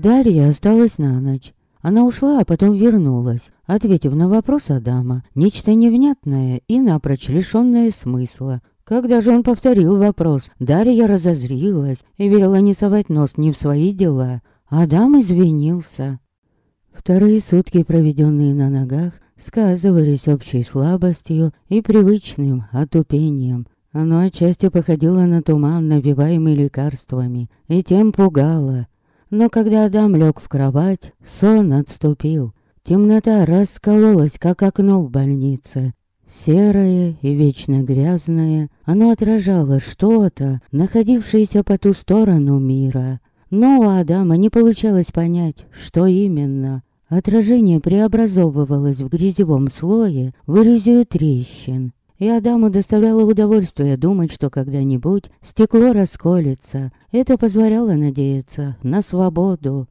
Дарья осталась на ночь. Она ушла, а потом вернулась, ответив на вопрос Адама нечто невнятное и напрочь лишённое смысла. Когда же он повторил вопрос, Дарья разозрилась и велела не совать нос ни в свои дела. Адам извинился. Вторые сутки, проведенные на ногах, сказывались общей слабостью и привычным отупением. Оно отчасти походило на туман, навиваемый лекарствами, и тем пугало. Но когда Адам лег в кровать, сон отступил. Темнота раскололась, как окно в больнице. Серое и вечно грязное, оно отражало что-то, находившееся по ту сторону мира. Но у Адама не получалось понять, что именно. Отражение преобразовывалось в грязевом слое в трещин. И Адаму доставляло удовольствие думать, что когда-нибудь стекло расколется. Это позволяло надеяться на свободу.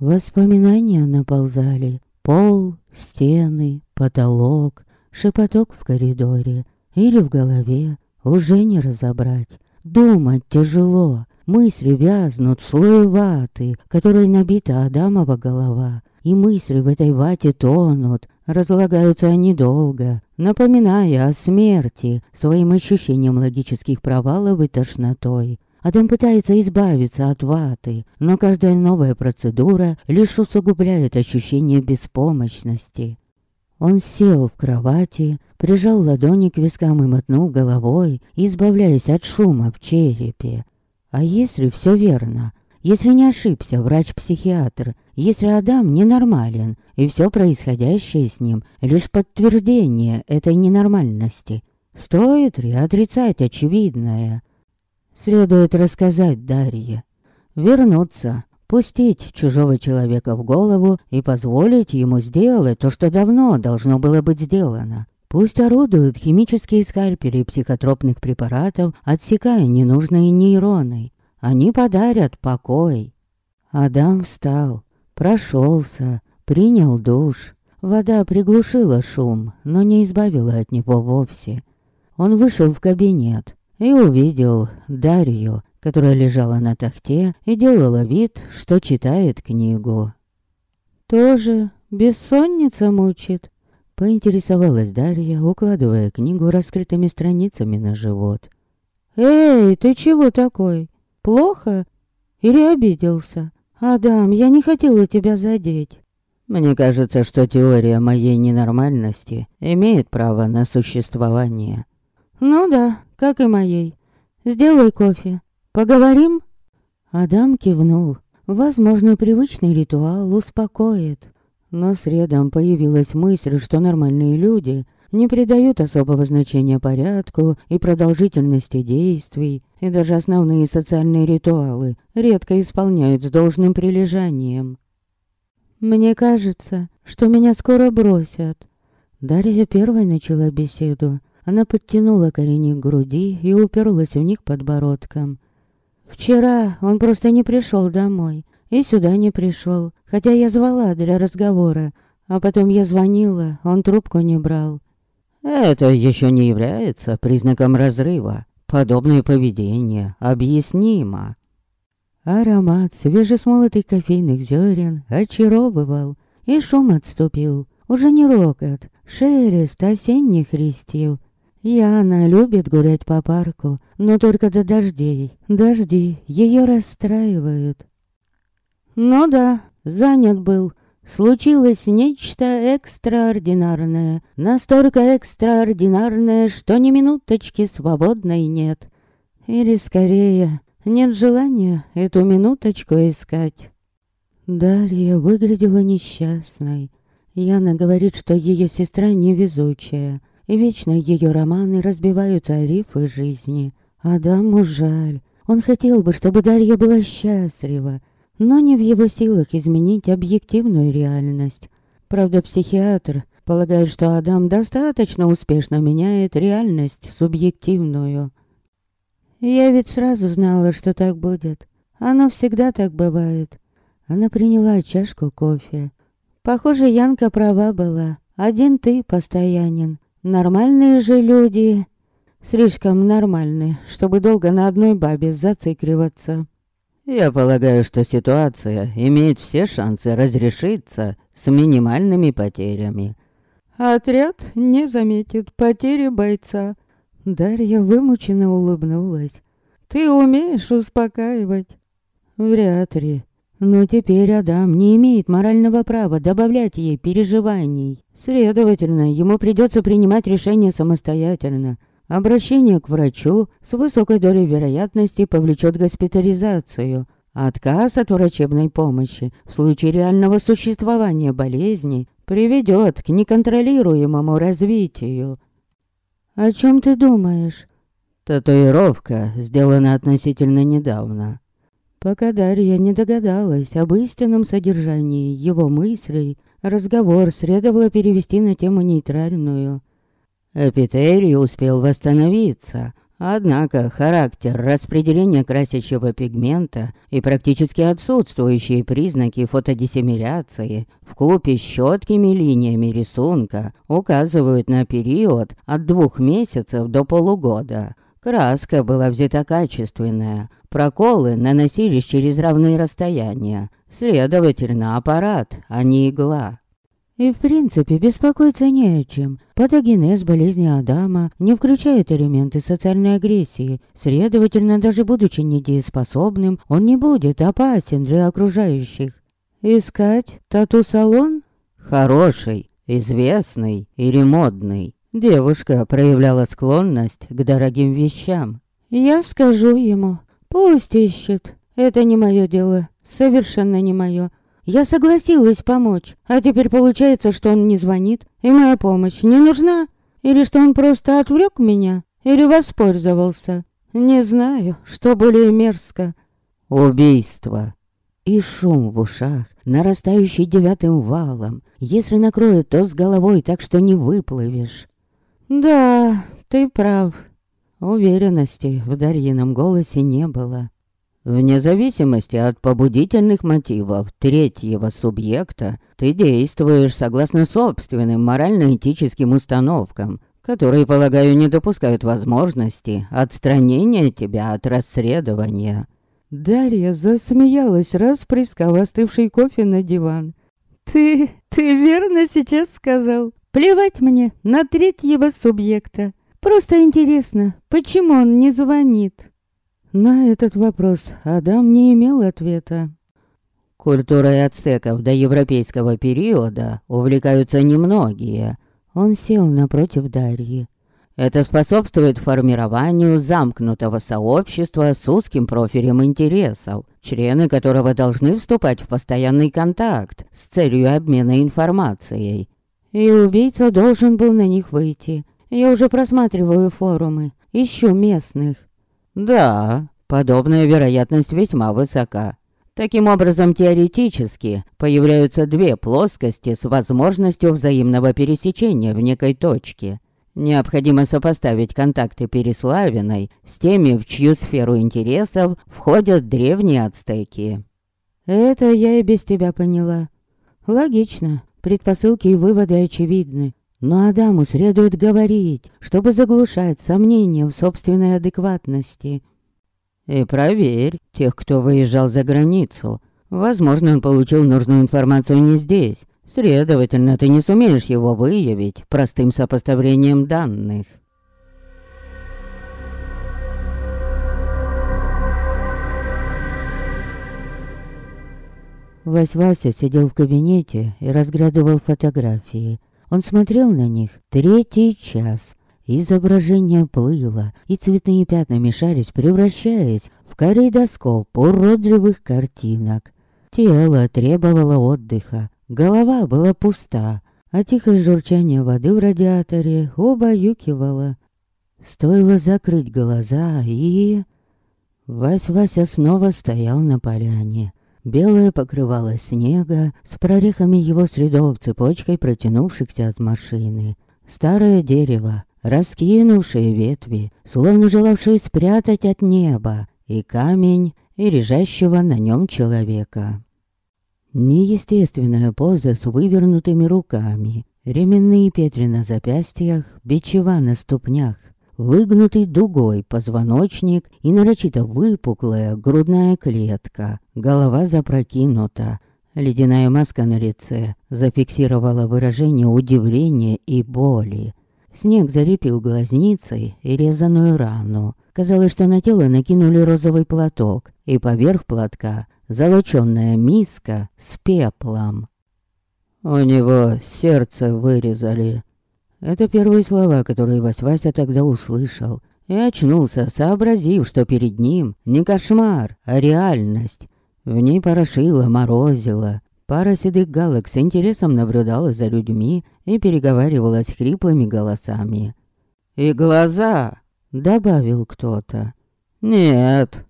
Воспоминания наползали. Пол, стены, потолок, шепоток в коридоре или в голове. Уже не разобрать. Думать тяжело. Мысли вязнут в слое ваты, которой набита Адамова голова и мысли в этой вате тонут, разлагаются они долго, напоминая о смерти своим ощущением логических провалов и тошнотой. Адам пытается избавиться от ваты, но каждая новая процедура лишь усугубляет ощущение беспомощности. Он сел в кровати, прижал ладони к вискам и мотнул головой, избавляясь от шума в черепе. А если все верно? Если не ошибся врач-психиатр, если Адам ненормален, и все происходящее с ним лишь подтверждение этой ненормальности, стоит ли отрицать очевидное? Следует рассказать Дарье. Вернуться, пустить чужого человека в голову и позволить ему сделать то, что давно должно было быть сделано. Пусть орудуют химические скальпели психотропных препаратов, отсекая ненужные нейроны. Они подарят покой. Адам встал, прошелся, принял душ. Вода приглушила шум, но не избавила от него вовсе. Он вышел в кабинет и увидел Дарью, которая лежала на тахте и делала вид, что читает книгу. «Тоже бессонница мучит?» Поинтересовалась Дарья, укладывая книгу раскрытыми страницами на живот. «Эй, ты чего такой? Плохо? Или обиделся? Адам, я не хотела тебя задеть. Мне кажется, что теория моей ненормальности имеет право на существование. Ну да, как и моей. Сделай кофе. Поговорим? Адам кивнул. Возможно, привычный ритуал успокоит. Но средом появилась мысль, что нормальные люди не придают особого значения порядку и продолжительности действий, и даже основные социальные ритуалы редко исполняют с должным прилежанием. «Мне кажется, что меня скоро бросят». Дарья первой начала беседу. Она подтянула колени к груди и уперлась в них подбородком. «Вчера он просто не пришел домой, и сюда не пришел, хотя я звала для разговора, а потом я звонила, он трубку не брал. Это еще не является признаком разрыва. Подобное поведение объяснимо. Аромат свежесмолотых кофейных зерен очаровывал, и шум отступил. Уже не рокот, шелест осенних листьев. Яна любит гулять по парку, но только до дождей. Дожди ее расстраивают. Ну да, занят был, случилось нечто экстраординарное, настолько экстраординарное, что ни минуточки свободной нет. Или скорее, нет желания эту минуточку искать. Дарья выглядела несчастной. Яна говорит, что ее сестра невезучая, и вечно ее романы разбиваются о рифы жизни. Адаму жаль. Он хотел бы, чтобы Дарья была счастлива, но не в его силах изменить объективную реальность. Правда, психиатр полагает, что Адам достаточно успешно меняет реальность субъективную. Я ведь сразу знала, что так будет. Оно всегда так бывает. Она приняла чашку кофе. Похоже, Янка права была. Один ты постоянен. Нормальные же люди... Слишком нормальные, чтобы долго на одной бабе зацикливаться. Я полагаю, что ситуация имеет все шансы разрешиться с минимальными потерями. Отряд не заметит потери бойца. Дарья вымученно улыбнулась. Ты умеешь успокаивать? Вряд ли. Но теперь Адам не имеет морального права добавлять ей переживаний. Следовательно, ему придется принимать решение самостоятельно. Обращение к врачу с высокой долей вероятности повлечет госпитализацию. Отказ от врачебной помощи в случае реального существования болезни приведет к неконтролируемому развитию. «О чем ты думаешь?» Татуировка сделана относительно недавно. Пока Дарья не догадалась об истинном содержании его мыслей, разговор следовало перевести на тему нейтральную. Эпителий успел восстановиться, однако характер распределения красящего пигмента и практически отсутствующие признаки фотодиссимиляции вкупе с четкими линиями рисунка указывают на период от двух месяцев до полугода. Краска была взята качественная, проколы наносились через равные расстояния, следовательно, аппарат, а не игла. И в принципе беспокоиться не о чем. Патогенез болезни Адама не включает элементы социальной агрессии. Следовательно, даже будучи недееспособным, он не будет опасен для окружающих. Искать тату-салон? Хороший, известный или модный. Девушка проявляла склонность к дорогим вещам. Я скажу ему, пусть ищет. Это не мое дело, совершенно не мое. Я согласилась помочь, а теперь получается, что он не звонит, и моя помощь не нужна? Или что он просто отвлек меня? Или воспользовался? Не знаю, что более мерзко. Убийство. И шум в ушах, нарастающий девятым валом. Если накроет, то с головой так, что не выплывешь. Да, ты прав. Уверенности в Дарьином голосе не было. Вне зависимости от побудительных мотивов третьего субъекта, ты действуешь согласно собственным морально-этическим установкам, которые, полагаю, не допускают возможности отстранения тебя от расследования». Дарья засмеялась, расплескав остывший кофе на диван. «Ты... ты верно сейчас сказал? Плевать мне на третьего субъекта. Просто интересно, почему он не звонит?» На этот вопрос Адам не имел ответа. Культурой ацтеков до европейского периода увлекаются немногие. Он сел напротив Дарьи. Это способствует формированию замкнутого сообщества с узким профилем интересов, члены которого должны вступать в постоянный контакт с целью обмена информацией. И убийца должен был на них выйти. Я уже просматриваю форумы, ищу местных. Да, подобная вероятность весьма высока. Таким образом, теоретически появляются две плоскости с возможностью взаимного пересечения в некой точке. Необходимо сопоставить контакты Переславиной с теми, в чью сферу интересов входят древние ацтеки. Это я и без тебя поняла. Логично, предпосылки и выводы очевидны. Но Адаму следует говорить, чтобы заглушать сомнения в собственной адекватности. И проверь тех, кто выезжал за границу. Возможно, он получил нужную информацию не здесь. Следовательно, ты не сумеешь его выявить простым сопоставлением данных. Вась-Вася сидел в кабинете и разглядывал фотографии. Он смотрел на них третий час. Изображение плыло, и цветные пятна мешались, превращаясь в калейдоскоп уродливых картинок. Тело требовало отдыха, голова была пуста, а тихое журчание воды в радиаторе убаюкивало. Стоило закрыть глаза и... Вась-Вася снова стоял на поляне. Белое покрывало снега с прорехами его следов цепочкой протянувшихся от машины. Старое дерево, раскинувшие ветви, словно желавшие спрятать от неба, и камень, и лежащего на нем человека. Неестественная поза с вывернутыми руками, ременные петли на запястьях, бичева на ступнях. Выгнутый дугой позвоночник и нарочито выпуклая грудная клетка. Голова запрокинута. Ледяная маска на лице зафиксировала выражение удивления и боли. Снег зарепил глазницей и резаную рану. Казалось, что на тело накинули розовый платок, и поверх платка золочёная миска с пеплом. «У него сердце вырезали». Это первые слова, которые Вась-Вася тогда услышал. И очнулся, сообразив, что перед ним не кошмар, а реальность. В ней порошило, морозило. Пара седых галок с интересом наблюдала за людьми и переговаривалась хриплыми голосами. «И глаза!» — добавил кто-то. «Нет,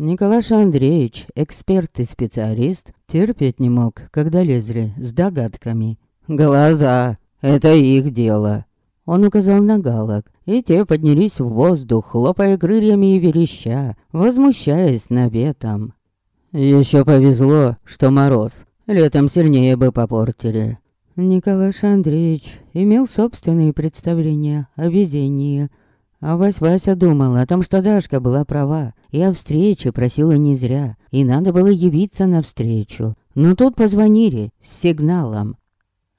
Николаш Андреевич, эксперт и специалист, терпеть не мог, когда лезли с догадками. «Глаза! Это их дело!» Он указал на галок, и те поднялись в воздух, хлопая крыльями и вереща, возмущаясь наветом. Еще повезло, что мороз. Летом сильнее бы попортили. Николаш Андреевич имел собственные представления о везении, а Вась-Вася думала о том, что Дашка была права, и о встрече просила не зря, и надо было явиться навстречу. Но тут позвонили с сигналом.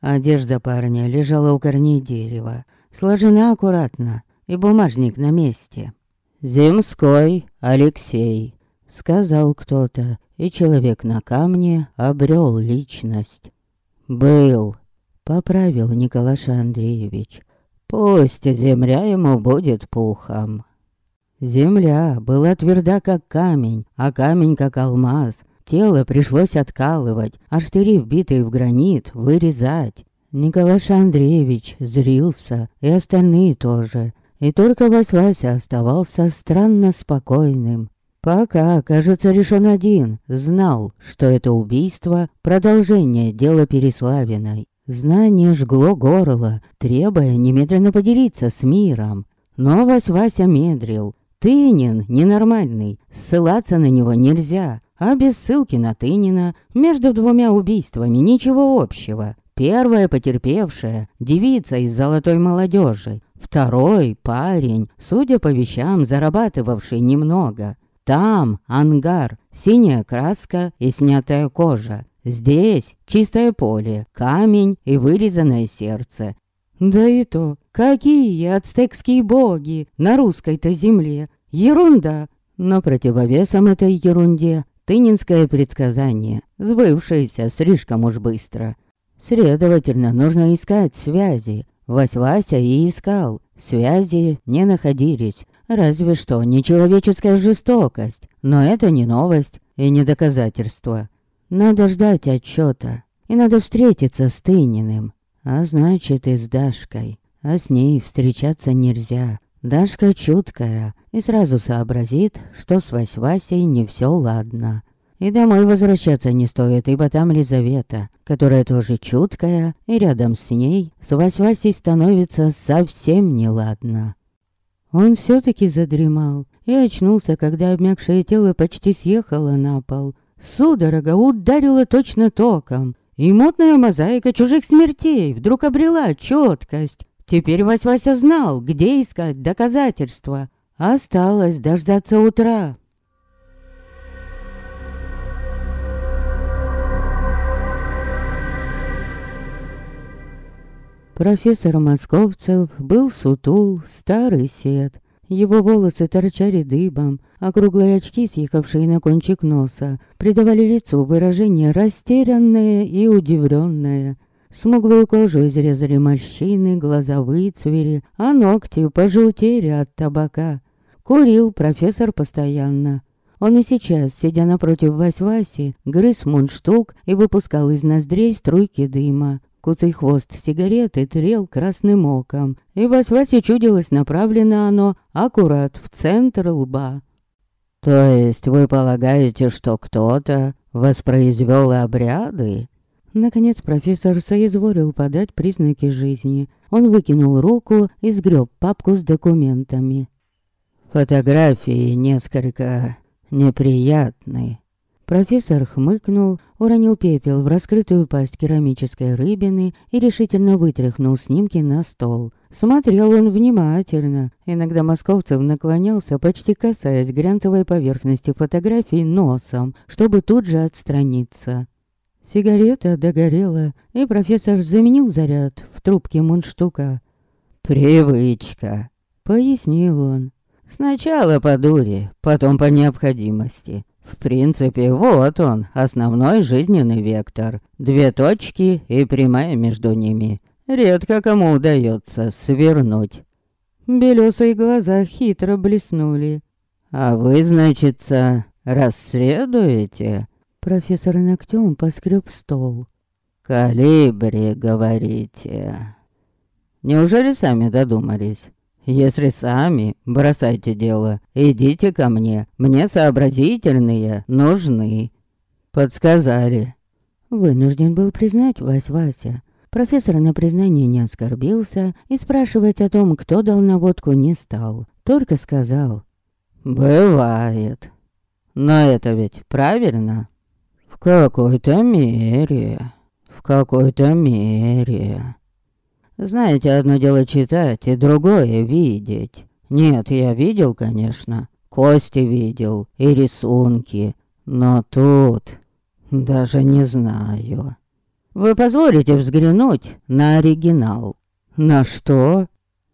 Одежда парня лежала у корней дерева, сложена аккуратно, и бумажник на месте. «Земской Алексей», — сказал кто-то, и человек на камне обрел личность. «Был», — поправил Николаш Андреевич. Пусть земля ему будет пухом. Земля была тверда, как камень, а камень, как алмаз. Тело пришлось откалывать, а штыри, вбитые в гранит, вырезать. Николаш Андреевич зрился, и остальные тоже. И только Вась-Вася оставался странно спокойным. Пока, кажется, решен один, знал, что это убийство — продолжение дела Переславиной. Знание жгло горло, требуя немедленно поделиться с миром. Но Вась-Вася медрил. Тынин ненормальный, ссылаться на него нельзя. А без ссылки на Тынина между двумя убийствами ничего общего. Первая потерпевшая – девица из золотой молодежи. Второй – парень, судя по вещам, зарабатывавший немного. Там ангар, синяя краска и снятая кожа. Здесь чистое поле, камень и вырезанное сердце. Да и то, какие ацтекские боги на русской-то земле. Ерунда. Но противовесом этой ерунде тынинское предсказание, сбывшееся слишком уж быстро. Следовательно, нужно искать связи. Вась-Вася и искал. Связи не находились. Разве что нечеловеческая жестокость. Но это не новость и не доказательство. Надо ждать отчета, и надо встретиться с Тыниным, а значит и с Дашкой. А с ней встречаться нельзя. Дашка чуткая и сразу сообразит, что с Вась-Васей не все ладно. И домой возвращаться не стоит, ибо там Лизавета, которая тоже чуткая, и рядом с ней с Вась-Васей становится совсем неладно. Он все-таки задремал и очнулся, когда обмякшее тело почти съехало на пол, Судорога ударила точно током, и мутная мозаика чужих смертей вдруг обрела четкость. Теперь Вась-Вася знал, где искать доказательства. Осталось дождаться утра. Профессор Московцев был сутул, старый сед. Его волосы торчали дыбом, а круглые очки, съехавшие на кончик носа, придавали лицу выражение растерянное и удивленное. Смуглую кожу изрезали морщины, глаза выцвели, а ногти пожелтели от табака. Курил профессор постоянно. Он и сейчас, сидя напротив Вась-Васи, грыз мундштук и выпускал из ноздрей струйки дыма. Куцый хвост сигареты трел красным оком, и Вась-Васе чудилось направлено оно аккурат в центр лба. «То есть вы полагаете, что кто-то воспроизвел обряды?» Наконец профессор соизволил подать признаки жизни. Он выкинул руку и сгреб папку с документами. «Фотографии несколько неприятны. Профессор хмыкнул, уронил пепел в раскрытую пасть керамической рыбины и решительно вытряхнул снимки на стол. Смотрел он внимательно. Иногда Московцев наклонялся, почти касаясь глянцевой поверхности фотографий носом, чтобы тут же отстраниться. Сигарета догорела, и профессор заменил заряд в трубке мундштука. «Привычка», — пояснил он. «Сначала по дуре, потом по необходимости. В принципе, вот он, основной жизненный вектор. Две точки и прямая между ними. Редко кому удается свернуть. Белесые глаза хитро блеснули. «А вы, значится, расследуете?» Профессор ногтем поскреб стол. «Калибри, говорите?» «Неужели сами додумались?» Если сами, бросайте дело. Идите ко мне. Мне сообразительные нужны. Подсказали. Вынужден был признать Вась Вася. Профессор на признание не оскорбился и спрашивать о том, кто дал наводку, не стал. Только сказал. «Бывает. Но это ведь правильно?» «В какой-то мере. В какой-то мере. Знаете, одно дело читать, и другое видеть. Нет, я видел, конечно. Кости видел и рисунки. Но тут... Даже не знаю. Вы позволите взглянуть на оригинал? На что?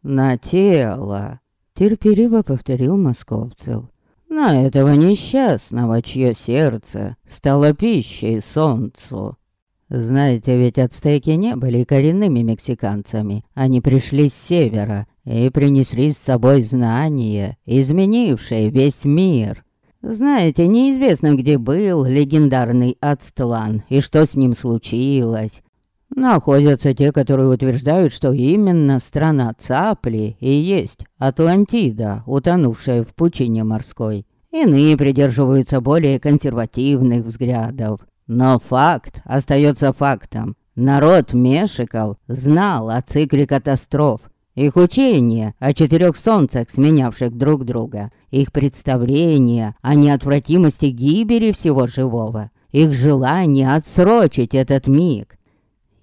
На тело. Терпеливо повторил Московцев. На этого несчастного, чье сердце стало пищей солнцу. Знаете, ведь ацтеки не были коренными мексиканцами. Они пришли с севера и принесли с собой знания, изменившие весь мир. Знаете, неизвестно, где был легендарный Ацтлан и что с ним случилось. Находятся те, которые утверждают, что именно страна Цапли и есть Атлантида, утонувшая в пучине морской. Иные придерживаются более консервативных взглядов. Но факт остается фактом. Народ Мешиков знал о цикле катастроф. Их учения о четырех солнцах, сменявших друг друга. Их представления о неотвратимости гибели всего живого. Их желание отсрочить этот миг.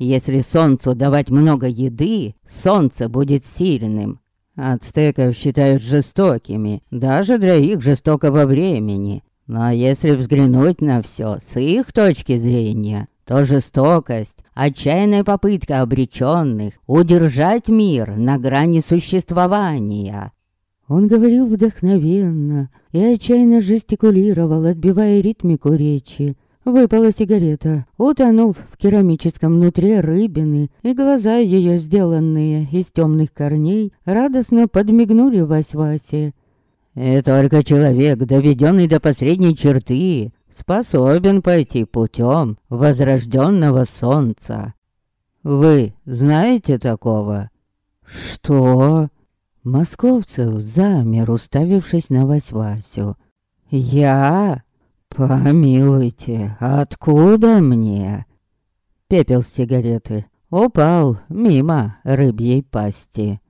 Если солнцу давать много еды, солнце будет сильным. Ацтеков считают жестокими, даже для их жестокого времени. Но если взглянуть на все с их точки зрения, то жестокость, отчаянная попытка обреченных удержать мир на грани существования. Он говорил вдохновенно и отчаянно жестикулировал, отбивая ритмику речи. Выпала сигарета, утонув в керамическом нутре рыбины, и глаза ее, сделанные из темных корней, радостно подмигнули Вась-Васе. И только человек, доведенный до последней черты, способен пойти путем возрожденного солнца. Вы знаете такого? Что? Московцев замер, уставившись на Вась-Васю. Я? Помилуйте, откуда мне? Пепел с сигареты упал мимо рыбьей пасти.